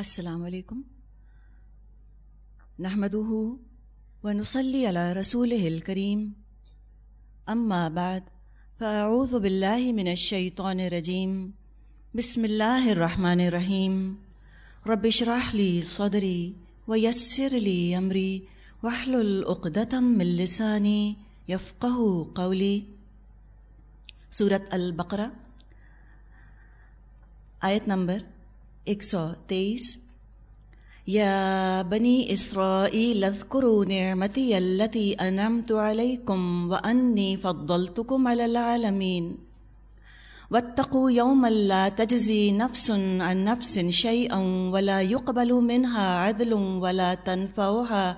السلام علیکم۔ نحمده ونصلي على رسوله الكريم أما بعد فأعوذ بالله من الشيطان الرجيم بسم الله الرحمن الرحيم رب اشرح لي صدري ويسر لي أمري واحلل عقدة من لساني يفقه قولي سورة البقرة آیت نمبر ایک سو تیئیس یا بنی اسرائیل اذکروا نعمتی اللتی انعمت علیکم وانی فضلتکم علی العالمین واتقوا یوما لا تجزی نفس عن نفس شیئا ولا يقبل منها عدل ولا تنفعها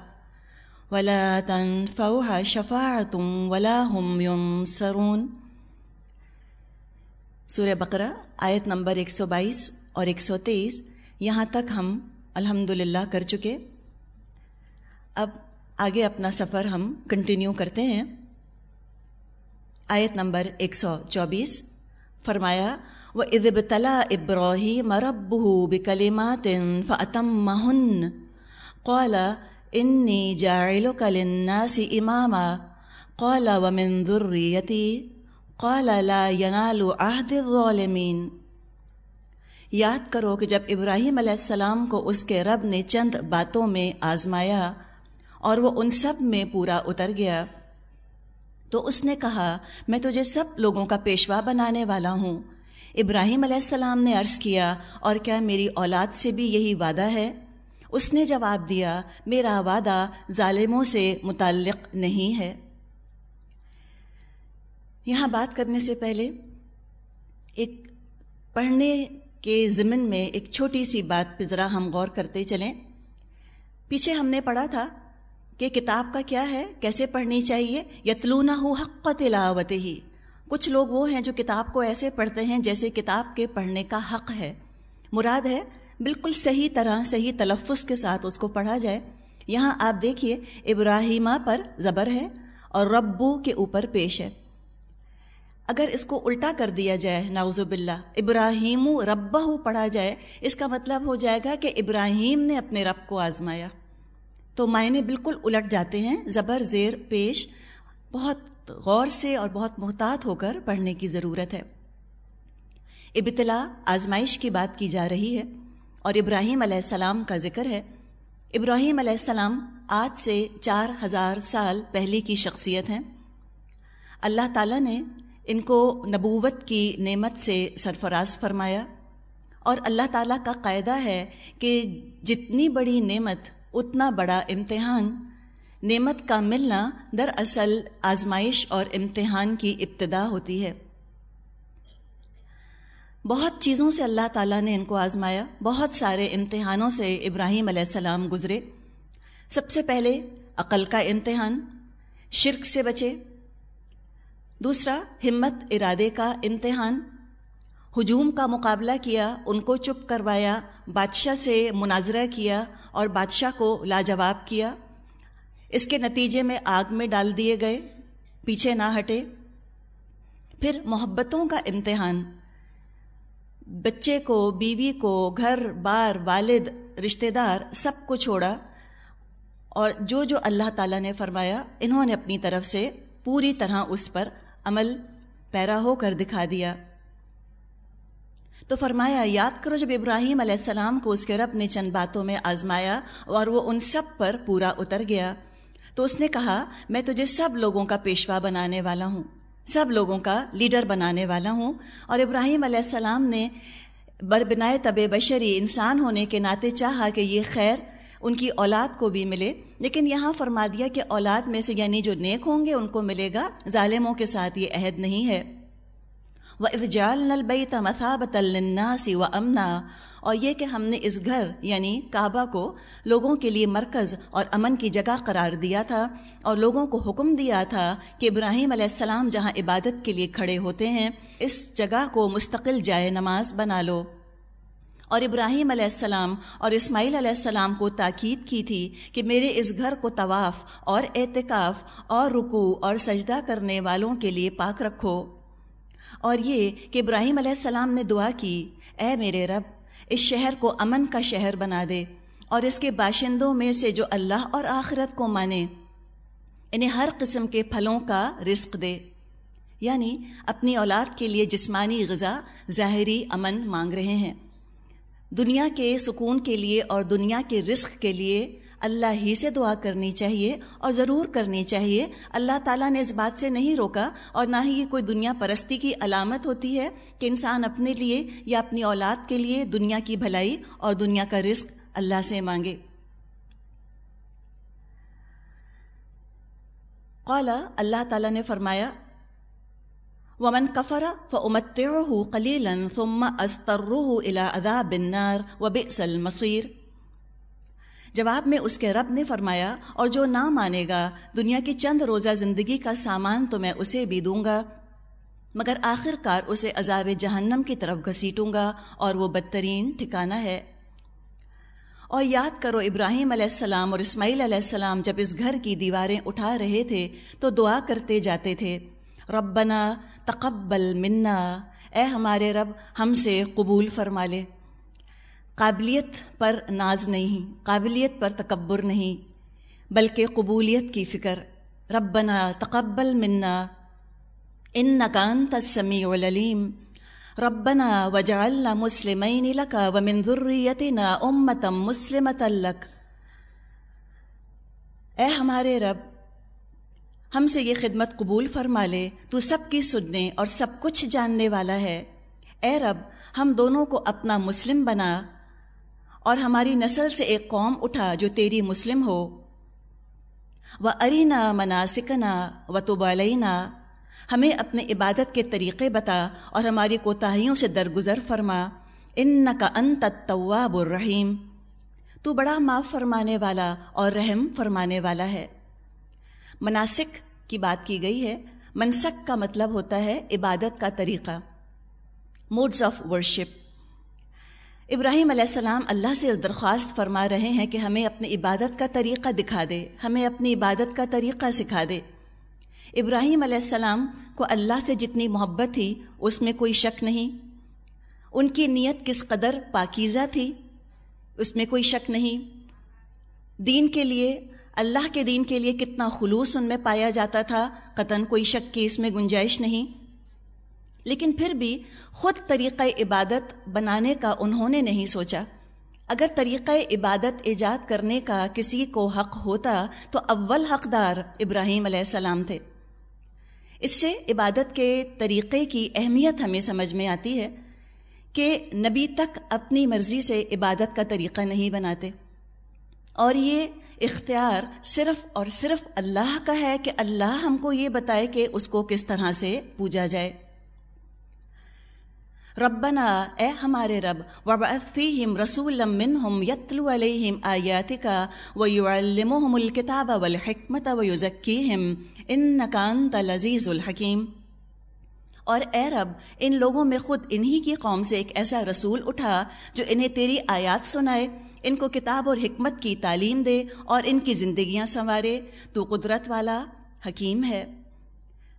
ولا تنفعها شفاعة ولا هم ينصرون سورہ بقرہ، آیت نمبر ایک سو بائیس اور ایک سو تیئیس، یہاں تک ہم الحمد کر چکے۔ اب آگے اپنا سفر ہم کنٹینیو کرتے ہیں۔ آیت نمبر ایک سو چوبیس، فرمایا وہ ادب تلا ابروہی مرب بکلیمات فتم مہن قولا انی جاعلک للناس اماما قولا ومن ذریتی قال لا ينال عهد الظالمین۔ یاد کرو کہ جب ابراہیم علیہ السلام کو اس کے رب نے چند باتوں میں آزمایا اور وہ ان سب میں پورا اتر گیا، تو اس نے کہا، میں تجھے سب لوگوں کا پیشوا بنانے والا ہوں۔ ابراہیم علیہ السلام نے عرض کیا، اور کیا میری اولاد سے بھی یہی وعدہ ہے؟ اس نے جواب دیا، میرا وعدہ ظالموں سے متعلق نہیں ہے۔ یہاں بات کرنے سے پہلے ایک پڑھنے کے ضمن میں ایک چھوٹی سی بات پہ ذرا ہم غور کرتے چلیں۔ پیچھے ہم نے پڑھا تھا کہ کتاب کا کیا ہے، کیسے پڑھنی چاہیے؟ یتلونا ہو حق تلاوت ہی کچھ لوگ وہ ہیں جو کتاب کو ایسے پڑھتے ہیں جیسے کتاب کے پڑھنے کا حق ہے۔ مراد ہے، بالکل صحیح طرح صحیح تلفظ کے ساتھ اس کو پڑھا جائے۔ یہاں آپ دیکھیے، ابراہیمہ پر زبر ہے اور ربو کے اوپر پیش ہے۔ اگر اس کو الٹا کر دیا جائے ناوز باللہ، ابراہیم ربہ پڑھا جائے، اس کا مطلب ہو جائے گا کہ ابراہیم نے اپنے رب کو آزمایا۔ تو معنی بالکل الٹ جاتے ہیں، زبر، زیر، پیش، بہت غور سے اور بہت محتاط ہو کر پڑھنے کی ضرورت ہے۔ ابتلا آزمائش کی بات کی جا رہی ہے اور ابراہیم علیہ السلام کا ذکر ہے۔ ابراہیم علیہ السلام آج سے چار ہزار سال پہلے کی شخصیت ہیں۔ اللہ تعالیٰ نے ان کو نبوت کی نعمت سے سرفراز فرمایا اور اللہ تعالیٰ کا قاعدہ ہے کہ جتنی بڑی نعمت، اتنا بڑا امتحان۔ نعمت کا ملنا دراصل آزمائش اور امتحان کی ابتدا ہوتی ہے۔ بہت چیزوں سے اللہ تعالیٰ نے ان کو آزمایا۔ بہت سارے امتحانوں سے ابراہیم علیہ السلام گزرے۔ سب سے پہلے عقل کا امتحان، شرک سے بچے۔ دوسرا، ہمت، ارادے کا امتحان۔ ہجوم کا مقابلہ کیا، ان کو چپ کروایا، بادشاہ سے مناظرہ کیا اور بادشاہ کو لاجواب کیا۔ اس کے نتیجے میں آگ میں ڈال دیے گئے، پیچھے نہ ہٹے۔ پھر محبتوں کا امتحان۔ بچے کو، بیوی کو، گھر، بار، والد، رشتہ دار، سب کو چھوڑا۔ اور جو جو اللہ تعالیٰ نے فرمایا، انہوں نے اپنی طرف سے پوری طرح اس پر عمل پیرا ہو کر دکھا دیا۔ تو فرمایا، یاد کرو جب ابراہیم علیہ السلام کو اس کے رب نے چند باتوں میں آزمایا اور وہ ان سب پر پورا اتر گیا، تو اس نے کہا، میں تجھے سب لوگوں کا پیشوا بنانے والا ہوں، سب لوگوں کا لیڈر بنانے والا ہوں۔ اور ابراہیم علیہ السلام نے بربنائے طب بشری انسان ہونے کے ناطے چاہا کہ یہ خیر ان کی اولاد کو بھی ملے۔ لیکن یہاں فرما دیا کہ اولاد میں سے یعنی جو نیک ہوں گے ان کو ملے گا۔ ظالموں کے ساتھ یہ عہد نہیں ہے۔ وہ ارجال نلبئی تمسابت الناسی و امنا اور یہ کہ ہم نے اس گھر یعنی کعبہ کو لوگوں کے لیے مرکز اور امن کی جگہ قرار دیا تھا۔ اور لوگوں کو حکم دیا تھا کہ ابراہیم علیہ السلام جہاں عبادت کے لیے کھڑے ہوتے ہیں، اس جگہ کو مستقل جائے نماز بنا لو۔ اور ابراہیم علیہ السلام اور اسماعیل علیہ السلام کو تاکید کی تھی کہ میرے اس گھر کو طواف اور اعتکاف اور رکوع اور سجدہ کرنے والوں کے لیے پاک رکھو۔ اور یہ کہ ابراہیم علیہ السلام نے دعا کی، اے میرے رب، اس شہر کو امن کا شہر بنا دے اور اس کے باشندوں میں سے جو اللہ اور آخرت کو مانے، انہیں ہر قسم کے پھلوں کا رزق دے۔ یعنی اپنی اولاد کے لیے جسمانی غذا ظاہری امن مانگ رہے ہیں۔ دنیا کے سکون کے لیے اور دنیا کے رزق کے لیے اللہ ہی سے دعا کرنی چاہیے اور ضرور کرنی چاہیے۔ اللہ تعالیٰ نے اس بات سے نہیں روکا اور نہ ہی یہ کوئی دنیا پرستی کی علامت ہوتی ہے کہ انسان اپنے لیے یا اپنی اولاد کے لیے دنیا کی بھلائی اور دنیا کا رزق اللہ سے مانگے۔ قالا، اللہ تعالیٰ نے فرمایا ومن کفر فامتعه قليلا ثم استره الى عذاب النار وبئس المصير۔ جواب میں اس کے رب نے فرمایا، اور جو نہ مانے گا، دنیا کی چند روزہ زندگی کا سامان تو میں اسے بھی دوں گا، مگر آخر کار اسے عذاب جہنم کی طرف گھسیٹوں گا، اور وہ بدترین ٹھکانہ ہے۔ اور یاد کرو، ابراہیم علیہ السلام اور اسماعیل علیہ السلام جب اس گھر کی دیواریں اٹھا رہے تھے، تو دعا کرتے جاتے تھے، ربنا تقبل منا۔ اے ہمارے رب، ہم سے قبول فرما لے۔ قابلیت پر ناز نہیں، قابلیت پر تکبر نہیں، بلکہ قبولیت کی فکر۔ ربنا تقبل منا۔ ان نقان تسمی العلیم۔ ربنا وجعلنا مسلمین لك ومن ذریتنا امتم مسلمتا لك اے ہمارے رب ہم سے یہ خدمت قبول فرما لے، تو سب کی سننے اور سب کچھ جاننے والا ہے۔ اے رب، ہم دونوں کو اپنا مسلم بنا اور ہماری نسل سے ایک قوم اٹھا جو تیری مسلم ہو۔ و ارینا مناسکنا و توبالینہ ہمیں اپنے عبادت کے طریقے بتا اور ہماری کوتاہیوں سے درگزر فرما۔ ان کا ان طواب الرحیم تو بڑا معاف فرمانے والا اور رحم فرمانے والا ہے۔ مناسک کی بات کی گئی ہے۔ منسک کا مطلب ہوتا ہے عبادت کا طریقہ۔ موڈز آف ورشپ ابراہیم علیہ السلام اللہ سے درخواست فرما رہے ہیں کہ ہمیں اپنی عبادت کا طریقہ دکھا دے، ہمیں اپنی عبادت کا طریقہ سکھا دے۔ ابراہیم علیہ السلام کو اللہ سے جتنی محبت تھی، اس میں کوئی شک نہیں۔ ان کی نیت کس قدر پاکیزہ تھی، اس میں کوئی شک نہیں۔ دین کے لیے اللہ کے دین کے لیے کتنا خلوص ان میں پایا جاتا تھا، قطن کوئی شک کی اس میں گنجائش نہیں۔ لیکن پھر بھی خود طریقہ عبادت بنانے کا انہوں نے نہیں سوچا۔ اگر طریقہ عبادت ایجاد کرنے کا کسی کو حق ہوتا تو اول حقدار ابراہیم علیہ السلام تھے۔ اس سے عبادت کے طریقے کی اہمیت ہمیں سمجھ میں آتی ہے کہ نبی تک اپنی مرضی سے عبادت کا طریقہ نہیں بناتے۔ اور یہ اختیار صرف اور صرف اللہ کا ہے کہ اللہ ہم کو یہ بتائے کہ اس کو کس طرح سے پوجا جائے۔ ربنا، اے ہمارے رب، وبعث فیہم رسولا منہم یتلو علیہم آیاتکا ویعلمہم الکتاب والحکمت ویزکیہم انکا انت لذیذ الحکیم۔ اور اے رب، ان لوگوں میں خود انہی کی قوم سے ایک ایسا رسول اٹھا جو انہیں تیری آیات سنائے۔ ان کو کتاب اور حکمت کی تعلیم دے اور ان کی زندگیاں سنوارے، تو قدرت والا حکیم ہے۔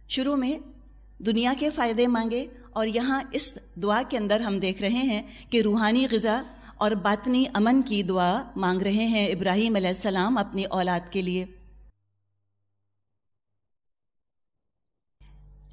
شروع میں، دنیا کے فائدے مانگے اور یہاں اس دعا کے اندر ہم دیکھ رہے ہیں کہ روحانی غذا اور باطنی امن کی دعا مانگ رہے ہیں ابراہیم علیہ السلام اپنی اولاد کے لیے۔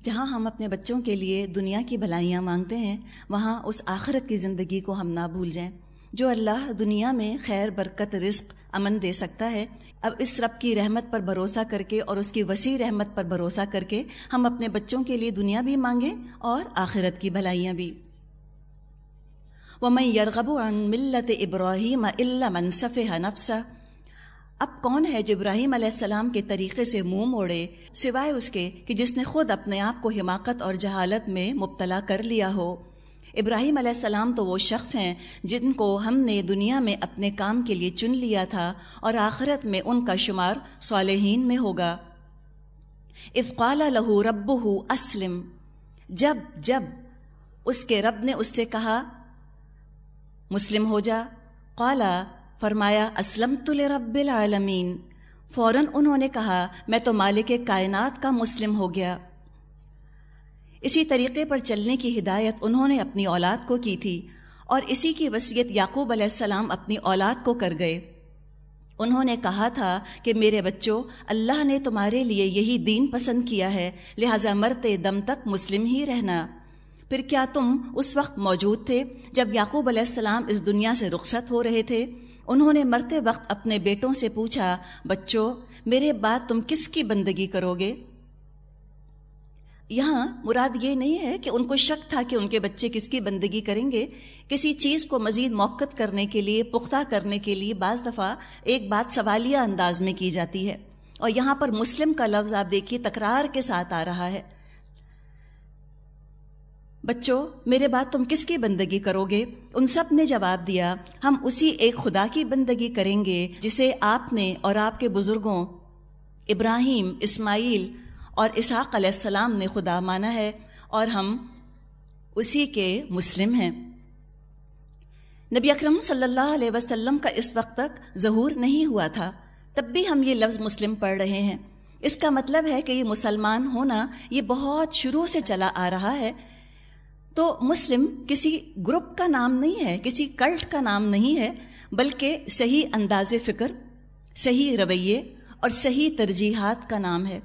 جہاں ہم اپنے بچوں کے لیے دنیا کی بھلائیاں مانگتے ہیں، وہاں اس آخرت کی زندگی کو ہم نہ بھول جائیں۔ جو اللہ دنیا میں خیر، برکت، رزق، امن دے سکتا ہے، اب اس رب کی رحمت پر بھروسہ کر کے اور اس کی وسیع رحمت پر بھروسہ کر کے ہم اپنے بچوں کے لیے دنیا بھی مانگیں اور آخرت کی بھلائیاں بھی۔ وہ میں یرغب ملت ابراہیم اللہ منصف نفسا اب کون ہے جو ابراہیم علیہ السلام کے طریقے سے منہ موڑے، سوائے اس کے کہ جس نے خود اپنے آپ کو حماقت اور جہالت میں مبتلا کر لیا ہو۔ ابراہیم علیہ السلام تو وہ شخص ہیں جن کو ہم نے دنیا میں اپنے کام کے لیے چن لیا تھا اور آخرت میں ان کا شمار صالحین میں ہوگا۔ افقال لہو رب اسلم۔ جب جب اس کے رب نے اس سے کہا، مسلم ہو جا۔ قالا فرمایا اسلم تل رب العالمین۔ فوراً انہوں نے کہا، میں تو مالک کائنات کا مسلم ہو گیا۔ اسی طریقے پر چلنے کی ہدایت انہوں نے اپنی اولاد کو کی تھی اور اسی کی وصیت یعقوب علیہ السلام اپنی اولاد کو کر گئے۔ انہوں نے کہا تھا کہ میرے بچوں، اللہ نے تمہارے لیے یہی دین پسند کیا ہے، لہٰذا مرتے دم تک مسلم ہی رہنا۔ پھر کیا تم اس وقت موجود تھے جب یعقوب علیہ السلام اس دنیا سے رخصت ہو رہے تھے؟ انہوں نے مرتے وقت اپنے بیٹوں سے پوچھا، بچوں، میرے بعد تم کس کی بندگی کرو گے؟ یہاں مراد یہ نہیں ہے کہ ان کو شک تھا کہ ان کے بچے کس کی بندگی کریں گے۔ کسی چیز کو مزید موقع کرنے کے لیے، پختہ کرنے کے لیے بعض دفعہ ایک بات سوالیہ انداز میں کی جاتی ہے۔ اور یہاں پر مسلم کا لفظ آپ دیکھیے، تکرار کے ساتھ آ رہا ہے۔ بچوں، میرے بات تم کس کی بندگی کرو گے؟ ان سب نے جواب دیا، ہم اسی ایک خدا کی بندگی کریں گے جسے آپ نے اور آپ کے بزرگوں، ابراہیم، اسماعیل اور اسحاق علیہ السلام نے خدا مانا ہے اور ہم اسی کے مسلم ہیں۔ نبی اکرم صلی اللہ علیہ وسلم کا اس وقت تک ظہور نہیں ہوا تھا۔ تب بھی ہم یہ لفظ مسلم پڑھ رہے ہیں۔ اس کا مطلب ہے کہ یہ مسلمان ہونا یہ بہت شروع سے چلا آ رہا ہے۔ تو مسلم کسی گروپ کا نام نہیں ہے، کسی کلٹ کا نام نہیں ہے، بلکہ صحیح انداز فکر، صحیح رویے اور صحیح ترجیحات کا نام ہے۔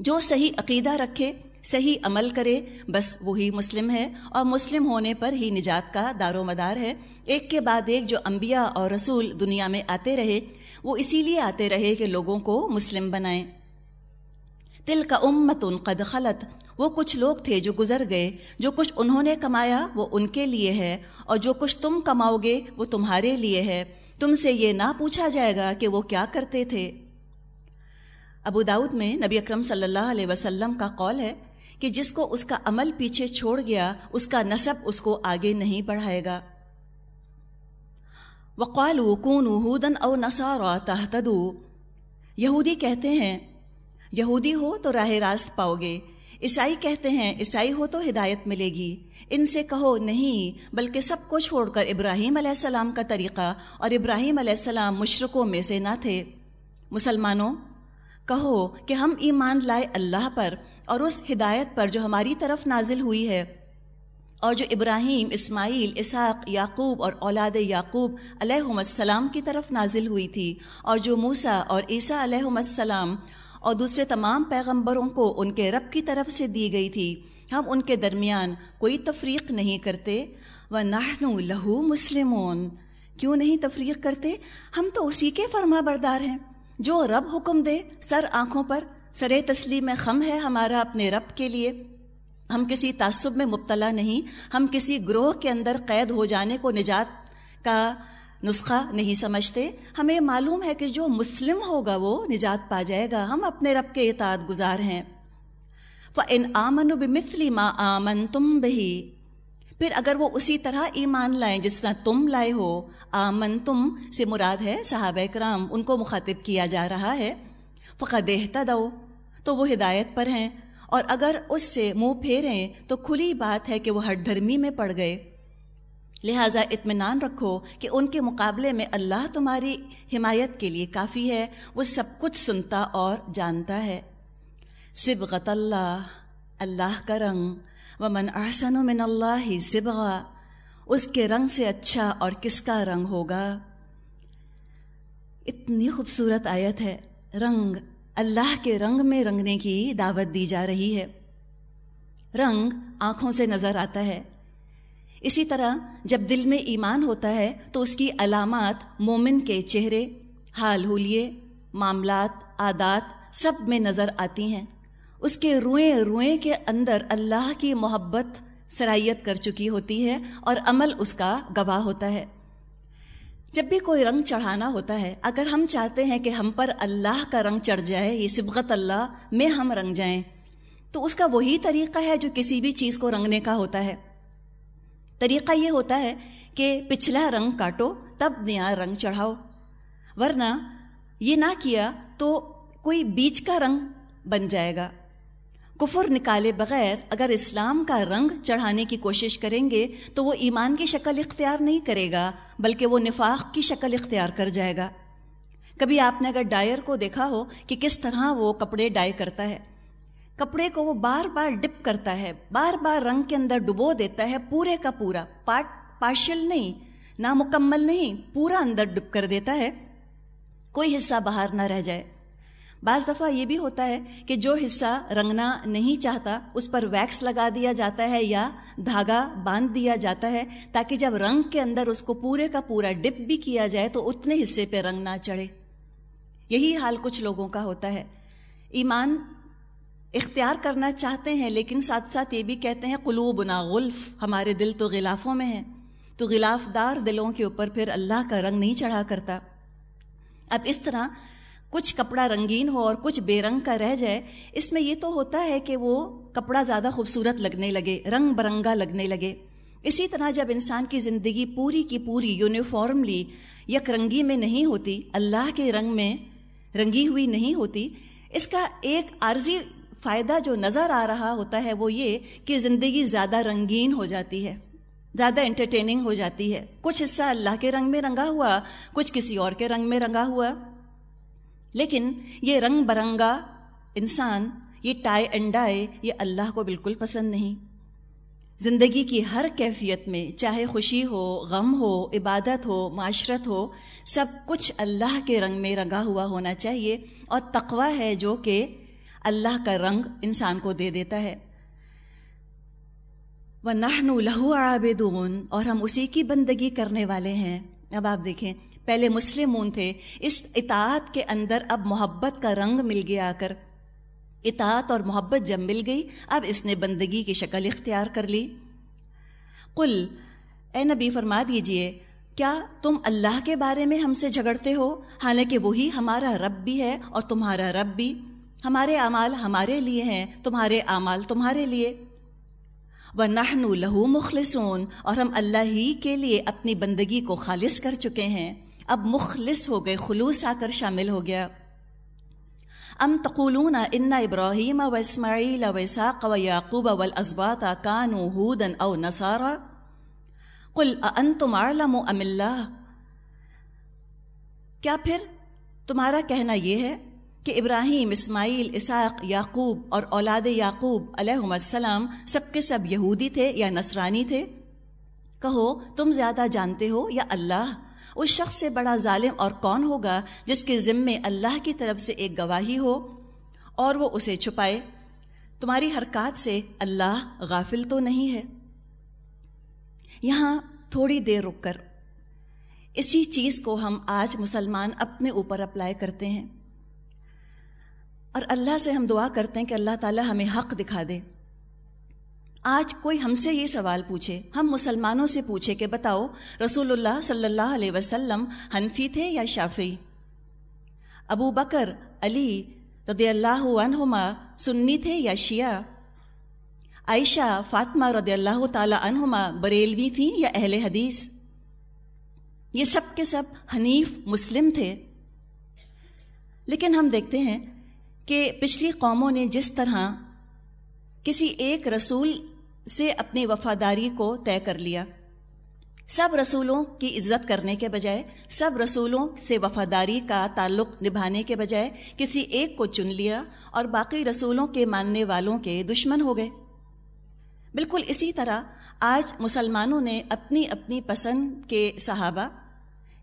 جو صحیح عقیدہ رکھے، صحیح عمل کرے، بس وہی مسلم ہے اور مسلم ہونے پر ہی نجات کا دار و مدار ہے۔ ایک کے بعد ایک جو انبیاء اور رسول دنیا میں آتے رہے، وہ اسی لیے آتے رہے کہ لوگوں کو مسلم بنائیں۔ تل کا امت ان قد خلط وہ کچھ لوگ تھے جو گزر گئے، جو کچھ انہوں نے کمایا وہ ان کے لیے ہے، اور جو کچھ تم کماؤ گے وہ تمہارے لیے ہے۔ تم سے یہ نہ پوچھا جائے گا کہ وہ کیا کرتے تھے۔ ابو داود میں نبی اکرم صلی اللہ علیہ وسلم کا قول ہے کہ جس کو اس کا عمل پیچھے چھوڑ گیا، اس کا نصب اس کو آگے نہیں بڑھائے گا۔ وقال کون ہودن او نسارا تحتدو یہودی کہتے ہیں، یہودی ہو تو راہ راست پاؤ گے، عیسائی کہتے ہیں، عیسائی ہو تو ہدایت ملے گی۔ ان سے کہو نہیں، بلکہ سب کو چھوڑ کر ابراہیم علیہ السلام کا طریقہ اور ابراہیم علیہ السلام مشرقوں میں سے نہ تھے۔ مسلمانوں کہو کہ ہم ایمان لائے اللہ پر اور اس ہدایت پر جو ہماری طرف نازل ہوئی ہے۔ اور جو ابراہیم، اسماعیل، اسحاق، یعقوب اور اولاد یعقوب علیہ السلام کی طرف نازل ہوئی تھی، اور جو موسا اور عیسیٰ علیہ السلام اور دوسرے تمام پیغمبروں کو ان کے رب کی طرف سے دی گئی تھی، ہم ان کے درمیان کوئی تفریق نہیں کرتے۔ و نہنو لہو مسلمون۔ کیوں نہیں تفریق کرتے؟ ہم تو اسی کے فرما بردار ہیں۔ جو رب حکم دے سر آنکھوں پر، سر تسلیم میں خم ہے ہمارا اپنے رب کے لیے۔ ہم کسی تعصب میں مبتلا نہیں، ہم کسی گروہ کے اندر قید ہو جانے کو نجات کا نسخہ نہیں سمجھتے۔ ہمیں معلوم ہے کہ جو مسلم ہوگا وہ نجات پا جائے گا۔ ہم اپنے رب کے اطاعت گزار ہیں۔ ان آمن بمثلی ما آمن تم بہی پھر اگر وہ اسی طرح ایمان لائیں، جس طرح تم لائے ہو، آمن تم سے مراد ہے صحابہ کرام، ان کو مخاطب کیا جا رہا ہے، فقد دو تو وہ ہدایت پر ہیں، اور اگر اس سے منہ پھیریں، تو کھلی بات ہے کہ وہ ہر دھرمی میں پڑ گئے۔ لہٰذا اطمینان رکھو کہ ان کے مقابلے میں اللہ تمہاری حمایت کے لیے کافی ہے، وہ سب کچھ سنتا اور جانتا ہے۔ سبغت اللہ اللہ کا رنگ۔ و من احسن من اللہ سبغا، اس کے رنگ سے اچھا اور کس کا رنگ ہوگا؟ اتنی خوبصورت آیت ہے۔ رنگ، اللہ کے رنگ میں رنگنے کی دعوت دی جا رہی ہے۔ رنگ آنکھوں سے نظر آتا ہے۔ اسی طرح جب دل میں ایمان ہوتا ہے تو اس کی علامات مومن کے چہرے، حال ہولیے معاملات، عادات سب میں نظر آتی ہیں۔ اس کے روئیں روئیں کے اندر اللہ کی محبت سرائیت کر چکی ہوتی ہے اور عمل اس کا گواہ ہوتا ہے۔ جب بھی کوئی رنگ چڑھانا ہوتا ہے، اگر ہم چاہتے ہیں کہ ہم پر اللہ کا رنگ چڑھ جائے، یہ سبغت اللہ میں ہم رنگ جائیں، تو اس کا وہی طریقہ ہے جو کسی بھی چیز کو رنگنے کا ہوتا ہے۔ طریقہ یہ ہوتا ہے کہ پچھلا رنگ کاٹو، تب نیا رنگ چڑھاؤ۔ ورنہ یہ نہ کیا تو کوئی بیچ کا رنگ بن جائے گا۔ کفر نکالے بغیر اگر اسلام کا رنگ چڑھانے کی کوشش کریں گے تو وہ ایمان کی شکل اختیار نہیں کرے گا، بلکہ وہ نفاق کی شکل اختیار کر جائے گا۔ کبھی آپ نے اگر ڈائر کو دیکھا ہو کہ کس طرح وہ کپڑے ڈائی کرتا ہے۔ کپڑے کو وہ بار بار ڈپ کرتا ہے، بار بار رنگ کے اندر ڈبو دیتا ہے، پورے کا پورا پارٹ پارشل نہیں، نامکمل نہیں، پورا اندر ڈب کر دیتا ہے۔ کوئی حصہ باہر نہ رہ جائے۔ بعض دفعہ یہ بھی ہوتا ہے کہ جو حصہ رنگنا نہیں چاہتا، اس پر ویکس لگا دیا جاتا ہے یا دھاگا باندھ دیا جاتا ہے تاکہ جب رنگ کے اندر اس کو پورے کا پورا ڈپ بھی کیا جائے تو اتنے حصے پہ رنگ نہ چڑھے۔ یہی حال کچھ لوگوں کا ہوتا ہے۔ ایمان اختیار کرنا چاہتے ہیں لیکن ساتھ ساتھ یہ بھی کہتے ہیں قلوب نا غلف، ہمارے دل تو غلافوں میں ہیں۔ تو غلاف دار دلوں کے اوپر پھر اللہ کا رنگ نہیں چڑھا کرتا۔ اب اس طرح کچھ کپڑا رنگین ہو اور کچھ بے رنگ کا رہ جائے، اس میں یہ تو ہوتا ہے کہ وہ کپڑا زیادہ خوبصورت لگنے لگے، رنگ برنگا لگنے لگے۔ اسی طرح جب انسان کی زندگی پوری کی پوری یونیفارملی یک رنگی میں نہیں ہوتی، اللہ کے رنگ میں رنگی ہوئی نہیں ہوتی، اس کا ایک عارضی فائدہ جو نظر آ رہا ہوتا ہے وہ یہ کہ زندگی زیادہ رنگین ہو جاتی ہے، زیادہ انٹرٹیننگ ہو جاتی ہے۔ کچھ حصہ اللہ کے رنگ میں رنگا ہوا، کچھ کسی اور کے رنگ میں رنگا ہوا۔ لیکن یہ رنگ برنگا انسان، یہ ٹائی انڈائے یہ اللہ کو بالکل پسند نہیں۔ زندگی کی ہر کیفیت میں چاہے خوشی ہو، غم ہو، عبادت ہو، معاشرت ہو، سب کچھ اللہ کے رنگ میں رنگا ہوا ہونا چاہیے۔ اور تقوا ہے جو کہ اللہ کا رنگ انسان کو دے دیتا ہے۔ وہ نہن لہو آبدون اور ہم اسی کی بندگی کرنے والے ہیں۔ اب آپ دیکھیں پہلے مسلمون تھے، اس اطاعت کے اندر اب محبت کا رنگ مل گیا آ کر۔ اطاعت اور محبت جب مل گئی، اب اس نے بندگی کی شکل اختیار کر لی۔ قل، اے نبی فرما دیجیے، کیا تم اللہ کے بارے میں ہم سے جھگڑتے ہو؟ حالانکہ وہی ہمارا رب بھی ہے اور تمہارا رب بھی۔ ہمارے اعمال ہمارے لیے ہیں، تمہارے اعمال تمہارے لیے۔ وہ نہن لہو مخلصون اور ہم اللہ ہی کے لیے اپنی بندگی کو خالص کر چکے ہیں۔ اب مخلص ہو گئے، خلوص آ کر شامل ہو گیا۔ ام تقولون ان ابراہیم و اسماعیل و اساق و یعقوب و الازبات کانو ہودن او نصارا۔ قل انتم اعلم ام اللہ؟ کیا پھر تمہارا کہنا یہ ہے کہ ابراہیم، اسماعیل اساق یعقوب اور اولاد یعقوب علیہ السلام سب کے سب یہودی تھے یا نصرانی تھے؟ کہو تم زیادہ جانتے ہو یا اللہ؟ اس شخص سے بڑا ظالم اور کون ہوگا جس کے ذمے اللہ کی طرف سے ایک گواہی ہو اور وہ اسے چھپائے؟ تمہاری حرکات سے اللہ غافل تو نہیں ہے۔ یہاں تھوڑی دیر رک کر۔ اسی چیز کو ہم آج مسلمان اپنے اوپر اپلائی کرتے ہیں۔ اور اللہ سے ہم دعا کرتے ہیں کہ اللہ تعالی ہمیں حق دکھا دے۔ آج کوئی ہم سے یہ سوال پوچھے، ہم مسلمانوں سے پوچھے کہ بتاؤ، رسول اللہ صلی اللہ علیہ وسلم حنفی تھے یا شافی ابو بکر، علی رضی اللہ عنہما سنی تھے یا شیعہ؟ عائشہ، فاطمہ رضی اللہ تعالی عنہما بریلوی تھیں یا اہل حدیث؟ یہ سب کے سب حنیف مسلم تھے۔ لیکن ہم دیکھتے ہیں کہ پچھلی قوموں نے جس طرح کسی ایک رسول سے اپنی وفاداری کو طے کر لیا۔ سب رسولوں کی عزت کرنے کے بجائے، سب رسولوں سے وفاداری کا تعلق نبھانے کے بجائے کسی ایک کو چن لیا اور باقی رسولوں کے ماننے والوں کے دشمن ہو گئے۔ بالکل اسی طرح آج مسلمانوں نے اپنی اپنی پسند کے صحابہ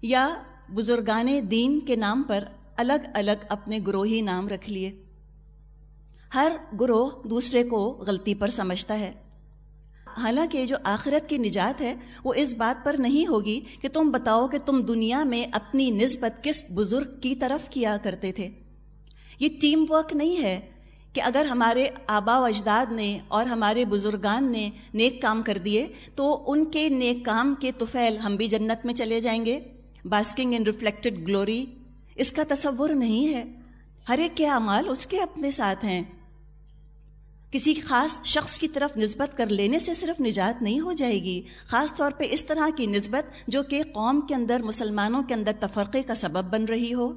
یا بزرگان دین کے نام پر الگ الگ اپنے گروہی نام رکھ لیے۔ ہر گروہ دوسرے کو غلطی پر سمجھتا ہے۔ حالانکہ جو آخرت کی نجات ہے، وہ اس بات پر نہیں ہوگی کہ تم بتاؤ کہ تم دنیا میں اپنی نسبت کس بزرگ کی طرف کیا کرتے تھے۔ یہ ٹیم ورک نہیں ہے کہ اگر ہمارے آبا و اجداد نے اور ہمارے بزرگان نے نیک کام کر دیے، تو ان کے نیک کام کے توفیل ہم بھی جنت میں چلے جائیں گے۔ باسکنگ ان ریفلیکٹڈ گلوری، اس کا تصور نہیں ہے۔ ہر ایک کے اعمال اس کے اپنے ساتھ ہیں۔ کسی خاص شخص کی طرف نسبت کر لینے سے صرف نجات نہیں ہو جائے گی، خاص طور پہ اس طرح کی نسبت جو کہ قوم کے اندر، مسلمانوں کے اندر تفرقے کا سبب بن رہی ہو۔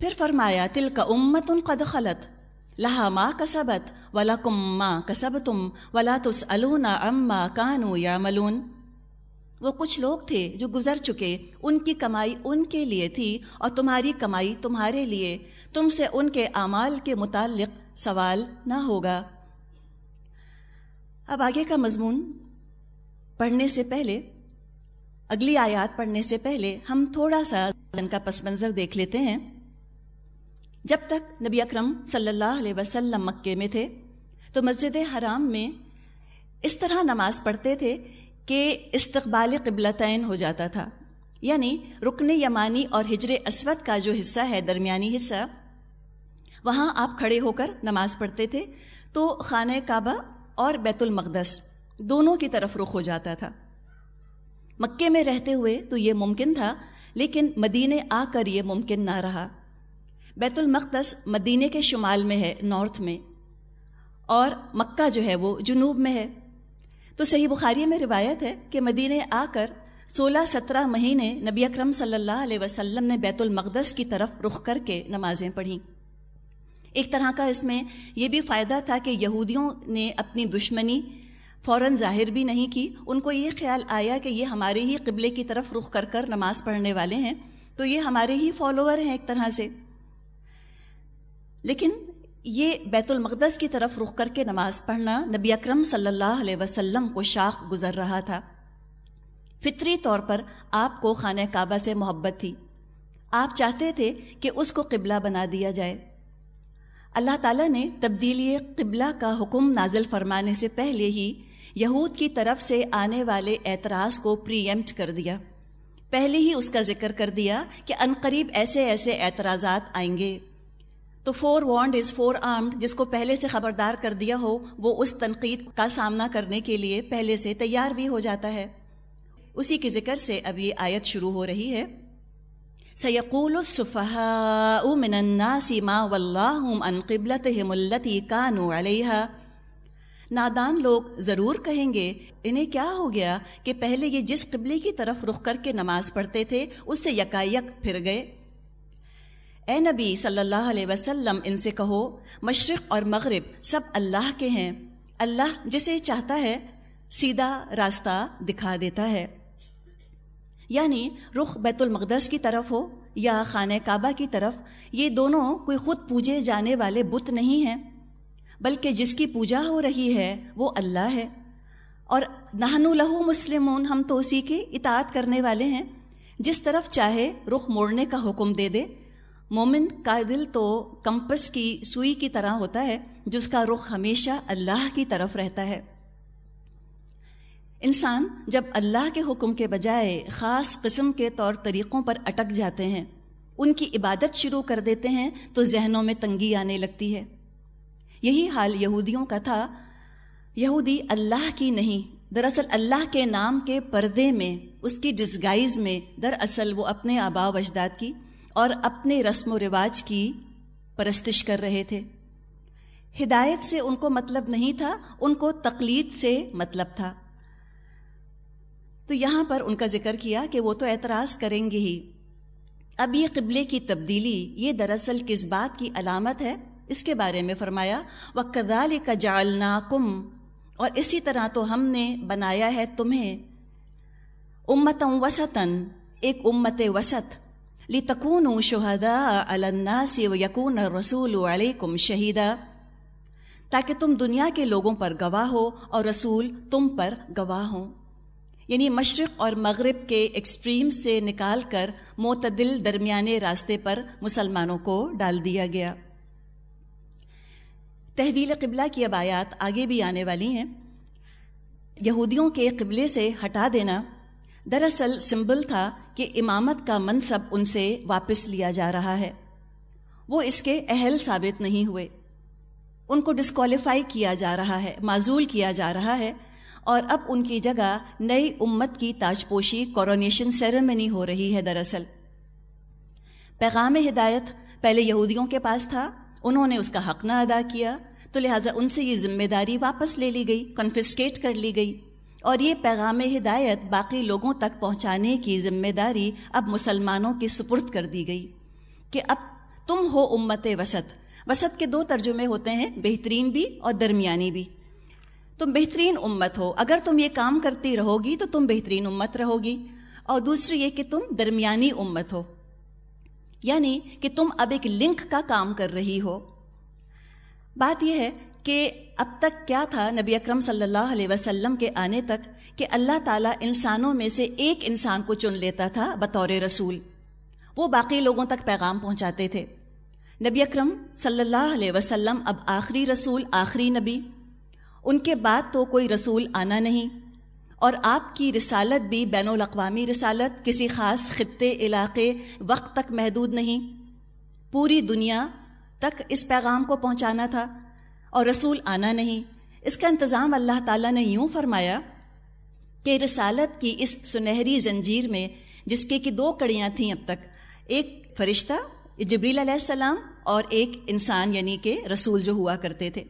پھر فرمایا تل کا امت ان قد خلط لہا ماں کا سبت ولا کم ماں کا سب تم ولا تس النا اما کانو یا ملون وہ کچھ لوگ تھے جو گزر چکے، ان کی کمائی ان کے لیے تھی اور تمہاری کمائی تمہارے لیے۔ تم سے ان کے اعمال کے متعلق سوال نہ ہوگا۔ اب آگے کا مضمون، پڑھنے سے پہلے، اگلی آیات پڑھنے سے پہلے ہم تھوڑا سا ان کا پس منظر دیکھ لیتے ہیں۔ جب تک نبی اکرم صلی اللہ علیہ وسلم مکے میں تھے، تو مسجد حرام میں اس طرح نماز پڑھتے تھے کہ استقبال قبلتین ہو جاتا تھا۔ یعنی رکن یمانی اور ہجر اسود کا جو حصہ ہے، درمیانی حصہ وہاں آپ کھڑے ہو کر نماز پڑھتے تھے تو خانہ کعبہ اور بیت المقدس دونوں کی طرف رخ ہو جاتا تھا۔ مکے میں رہتے ہوئے تو یہ ممکن تھا، لیکن مدینے آ کر یہ ممکن نہ رہا۔ بیت المقدس مدینے کے شمال میں ہے، نارتھ میں، اور مکہ جو ہے وہ جنوب میں ہے۔ تو صحیح بخاری میں روایت ہے کہ مدینے آ کر سولہ سترہ مہینے نبی اکرم صلی اللہ علیہ وسلم نے بیت المقدس کی طرف رخ کر کے نمازیں پڑھیں۔ ایک طرح کا اس میں یہ بھی فائدہ تھا کہ یہودیوں نے اپنی دشمنی فوراً ظاہر بھی نہیں کی۔ ان کو یہ خیال آیا کہ یہ ہمارے ہی قبلے کی طرف رخ کر کر نماز پڑھنے والے ہیں۔ تو یہ ہمارے ہی فالوور ہیں ایک طرح سے۔ لیکن یہ بیت المقدس کی طرف رخ کر کے نماز پڑھنا نبی اکرم صلی اللہ علیہ وسلم کو شاخ گزر رہا تھا۔ فطری طور پر آپ کو خانہ کعبہ سے محبت تھی۔ آپ چاہتے تھے کہ اس کو قبلہ بنا دیا جائے۔ اللہ تعالیٰ نے تبدیلی قبلہ کا حکم نازل فرمانے سے پہلے ہی یہود کی طرف سے آنے والے اعتراض کو پری ایمٹ کر دیا۔ پہلے ہی اس کا ذکر کر دیا کہ عنقریب ایسے ایسے اعتراضات آئیں گے۔ تو forewarned is forearmed, جس کو پہلے سے خبردار کر دیا ہو، وہ اس تنقید کا سامنا کرنے کے لیے پہلے سے تیار بھی ہو جاتا ہے۔ اسی کے ذکر سے اب یہ آیت شروع ہو رہی ہے۔ سیقول الصفهاء من الناس ما واللهم عن قبلتهم التي كانوا عليها۔ نادان لوگ ضرور کہیں گے، انہیں کیا ہو گیا کہ پہلے یہ جس قبلے کی طرف رخ کر کے نماز پڑھتے تھے، اس سے یکایک پھر گئے۔ اے نبی صلی اللہ علیہ وسلم، ان سے کہو، مشرق اور مغرب سب اللہ کے ہیں۔ اللہ جسے چاہتا ہے، سیدھا راستہ دکھا دیتا ہے۔ یعنی رخ بیت المقدس کی طرف ہو یا خانہ کعبہ کی طرف، یہ دونوں کوئی خود پوجے جانے والے بت نہیں ہیں، بلکہ جس کی پوجا ہو رہی ہے وہ اللہ ہے۔ اور نہنو لہو مسلمون، ہم تو اسی کے اطاعت کرنے والے ہیں۔ جس طرف چاہے رخ موڑنے کا حکم دے دے۔ مومن کا دل تو کمپس کی سوئی کی طرح ہوتا ہے، جس کا رخ ہمیشہ اللہ کی طرف رہتا ہے۔ انسان جب اللہ کے حکم کے بجائے خاص قسم کے طور طریقوں پر اٹک جاتے ہیں، ان کی عبادت شروع کر دیتے ہیں تو ذہنوں میں تنگی آنے لگتی ہے۔ یہی حال یہودیوں کا تھا۔ یہودی اللہ کی نہیں، دراصل اللہ کے نام کے پردے میں، اس کی ڈسگائز میں دراصل وہ اپنے آبا و اجداد کی اور اپنے رسم و رواج کی پرستش کر رہے تھے۔ ہدایت سے ان کو مطلب نہیں تھا، ان کو تقلید سے مطلب تھا۔ تو یہاں پر ان کا ذکر کیا کہ وہ تو اعتراض کریں گے ہی۔ اب یہ قبلے کی تبدیلی، یہ دراصل کس بات کی علامت ہے؟ اس کے بارے میں فرمایا وہ کدال کا جالنا کم اور اسی طرح تو ہم نے بنایا ہے تمہیں۔ امتم وسطن ایک امت وسط۔ لی تکون شہدا الناس و یقون رسول علیکم شہیدہ تاکہ تم دنیا کے لوگوں پر گواہ ہو اور رسول تم پر گواہ ہوں۔ یعنی مشرق اور مغرب کے ایکسٹریم سے نکال کر معتدل درمیانے راستے پر مسلمانوں کو ڈال دیا گیا۔ تحویل قبلہ کی ابایات آگے بھی آنے والی ہیں۔ یہودیوں کے قبلے سے ہٹا دینا دراصل سمبل تھا کہ امامت کا منصب ان سے واپس لیا جا رہا ہے۔ وہ اس کے اہل ثابت نہیں ہوئے۔ ان کو ڈسکوالیفائی کیا جا رہا ہے، معذول کیا جا رہا ہے۔ اور اب ان کی جگہ نئی امت کی تاج پوشی کورونیشن سیریمنی ہو رہی ہے دراصل۔ پیغام ہدایت پہلے یہودیوں کے پاس تھا، انہوں نے اس کا حق نہ ادا کیا، تو لہٰذا ان سے یہ ذمہ داری واپس لے لی گئی کنفسکیٹ کر لی گئی۔ اور یہ پیغام ہدایت باقی لوگوں تک پہنچانے کی ذمہ داری اب مسلمانوں کی سپرد کر دی گئی کہ اب تم ہو امت وسط۔ وسط کے دو ترجمے ہوتے ہیں، بہترین بھی اور درمیانی بھی۔ تم بہترین امت ہو۔ اگر تم یہ کام کرتی رہو گی تو تم بہترین امت رہو گی اور دوسری یہ کہ تم درمیانی امت ہو۔ یعنی کہ تم اب ایک لنک کا کام کر رہی ہو۔ بات یہ ہے کہ اب تک کیا تھا نبی اکرم صلی اللہ علیہ وسلم کے آنے تک کہ اللہ تعالیٰ انسانوں میں سے ایک انسان کو چن لیتا تھا بطور رسول۔ وہ باقی لوگوں تک پیغام پہنچاتے تھے۔ نبی اکرم صلی اللہ علیہ وسلم اب آخری رسول، آخری نبی۔ ان کے بعد تو کوئی رسول آنا نہیں، اور آپ کی رسالت بھی بین الاقوامی رسالت، کسی خاص خطے علاقے وقت تک محدود نہیں۔ پوری دنیا تک اس پیغام کو پہنچانا تھا، اور رسول آنا نہیں۔ اس کا انتظام اللہ تعالیٰ نے یوں فرمایا کہ رسالت کی اس سنہری زنجیر میں، جس کے کی دو کڑیاں تھیں اب تک، ایک فرشتہ جبریل علیہ السلام اور ایک انسان یعنی کہ رسول جو ہوا کرتے تھے۔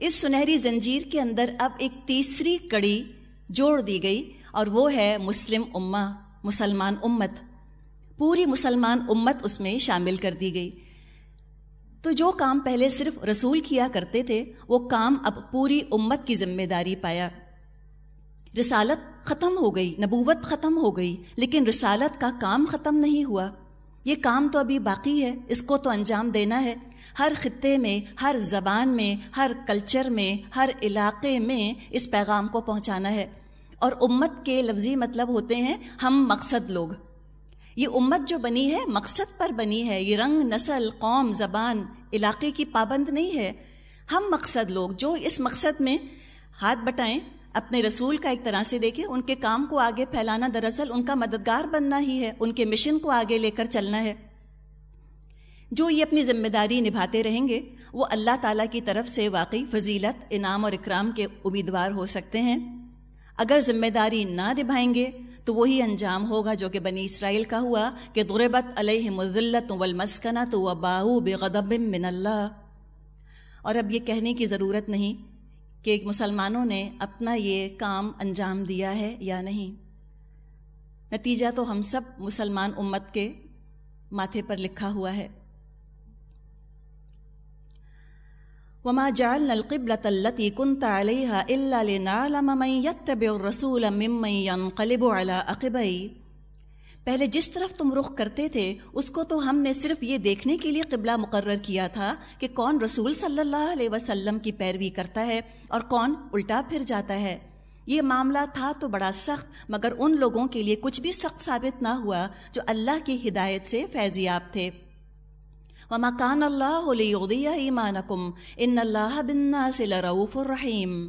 اس سنہری زنجیر کے اندر اب ایک تیسری کڑی جوڑ دی گئی اور وہ ہے مسلم امہ، مسلمان امت۔ پوری مسلمان امت اس میں شامل کر دی گئی۔ تو جو کام پہلے صرف رسول کیا کرتے تھے، وہ کام اب پوری امت کی ذمہ داری پایا۔ رسالت ختم ہو گئی، نبوت ختم ہو گئی، لیکن رسالت کا کام ختم نہیں ہوا۔ یہ کام تو ابھی باقی ہے، اس کو تو انجام دینا ہے۔ ہر خطے میں، ہر زبان میں، ہر کلچر میں، ہر علاقے میں اس پیغام کو پہنچانا ہے۔ اور امت کے لفظی مطلب ہوتے ہیں ہم مقصد لوگ۔ یہ امت جو بنی ہے، مقصد پر بنی ہے۔ یہ رنگ، نسل، قوم، زبان، علاقے کی پابند نہیں ہے۔ ہم مقصد لوگ جو اس مقصد میں ہاتھ بٹائیں، اپنے رسول کا ایک طرح سے دیکھیں، ان کے کام کو آگے پھیلانا دراصل ان کا مددگار بننا ہی ہے، ان کے مشن کو آگے لے کر چلنا ہے۔ جو یہ اپنی ذمہ داری نبھاتے رہیں گے، وہ اللہ تعالیٰ کی طرف سے واقعی فضیلت، انعام اور اکرام کے امیدوار ہو سکتے ہیں۔ اگر ذمہ داری نہ نبھائیں گے، تو وہی انجام ہوگا جو کہ بنی اسرائیل کا ہوا کہ غربت علیہ مذلت والمسکنہ تو باؤ بے غدب من اللہ۔ اور اب یہ کہنے کی ضرورت نہیں کہ مسلمانوں نے اپنا یہ کام انجام دیا ہے یا نہیں۔ نتیجہ تو ہم سب مسلمان امت کے ماتھے پر لکھا ہوا ہے۔ وما جعلنا القبلة التي كنت عليها إلا لنعلم من يتبع الرسول ممن ينقلب على عقبيه پہلے جس طرف تم رخ کرتے تھے، اس کو تو ہم نے صرف یہ دیکھنے کے لیے قبلہ مقرر کیا تھا کہ کون رسول صلی اللہ علیہ وسلم کی پیروی کرتا ہے اور کون الٹا پھر جاتا ہے۔ یہ معاملہ تھا تو بڑا سخت، مگر ان لوگوں کے لیے کچھ بھی سخت ثابت نہ ہوا جو اللہ کی ہدایت سے فیضیاب تھے۔ وما كان الله ليضيع ايمانكم ان الله بالناس لرؤوف الرحيم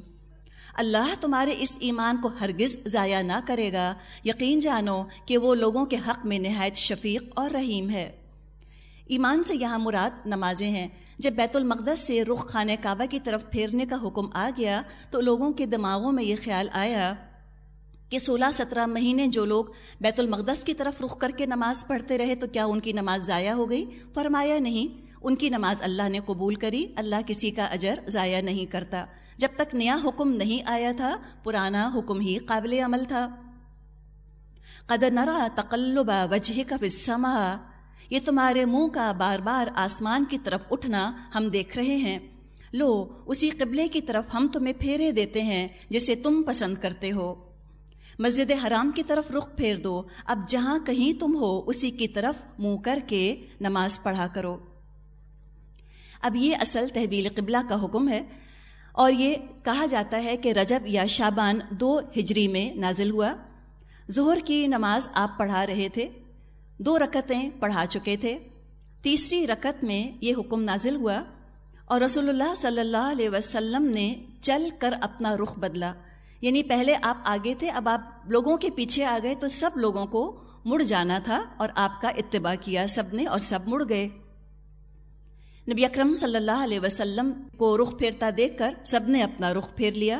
اللہ تمہارے اس ایمان کو ہرگز ضائع نہ کرے گا۔ یقین جانو کہ وہ لوگوں کے حق میں نہایت شفیق اور رحیم ہے۔ ایمان سے یہاں مراد نمازیں ہیں۔ جب بیت المقدس سے رخ خانہ کعبہ کی طرف پھیرنے کا حکم آ گیا تو لوگوں کے دماغوں میں یہ خیال آیا۔ کہ سولہ سترہ مہینے جو لوگ بیت المقدس کی طرف رخ کر کے نماز پڑھتے رہے تو کیا ان کی نماز ضائع ہو گئی؟ فرمایا نہیں۔ ان کی نماز اللہ نے قبول کری، اللہ کسی کا اجر ضائع نہیں کرتا۔ جب تک نیا حکم نہیں آیا تھا، پرانا حکم ہی قابل عمل تھا۔ قدر نرا تقلبہ وجہ کا فسما یہ تمہارے منہ کا بار بار آسمان کی طرف اٹھنا ہم دیکھ رہے ہیں۔ لو، اسی قبلے کی طرف ہم تمہیں پھیرے دیتے ہیں جسے تم پسند کرتے ہو۔ مسجد حرام کی طرف رخ پھیر دو۔ اب جہاں کہیں تم ہو، اسی کی طرف منہ کر کے نماز پڑھا کرو۔ اب یہ اصل تحویل قبلہ کا حکم ہے۔ اور یہ کہا جاتا ہے کہ رجب یا شابان دو ہجری میں نازل ہوا۔ ظہر کی نماز آپ پڑھا رہے تھے، دو رکتیں پڑھا چکے تھے۔ تیسری رکت میں یہ حکم نازل ہوا۔ اور رسول اللہ صلی اللہ علیہ وسلم نے چل کر اپنا رخ بدلا۔ یعنی پہلے آپ آگے تھے، اب آپ لوگوں کے پیچھے آ گئے، تو سب لوگوں کو مڑ جانا تھا اور آپ کا اتباع کیا، سب نے اور سب مڑ گئے۔ نبی اکرم صلی اللہ علیہ وسلم کو رخ پھیرتا دیکھ کر سب نے اپنا رخ پھیر لیا۔